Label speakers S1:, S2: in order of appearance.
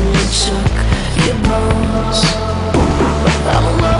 S1: and you took your bones. I'm alone.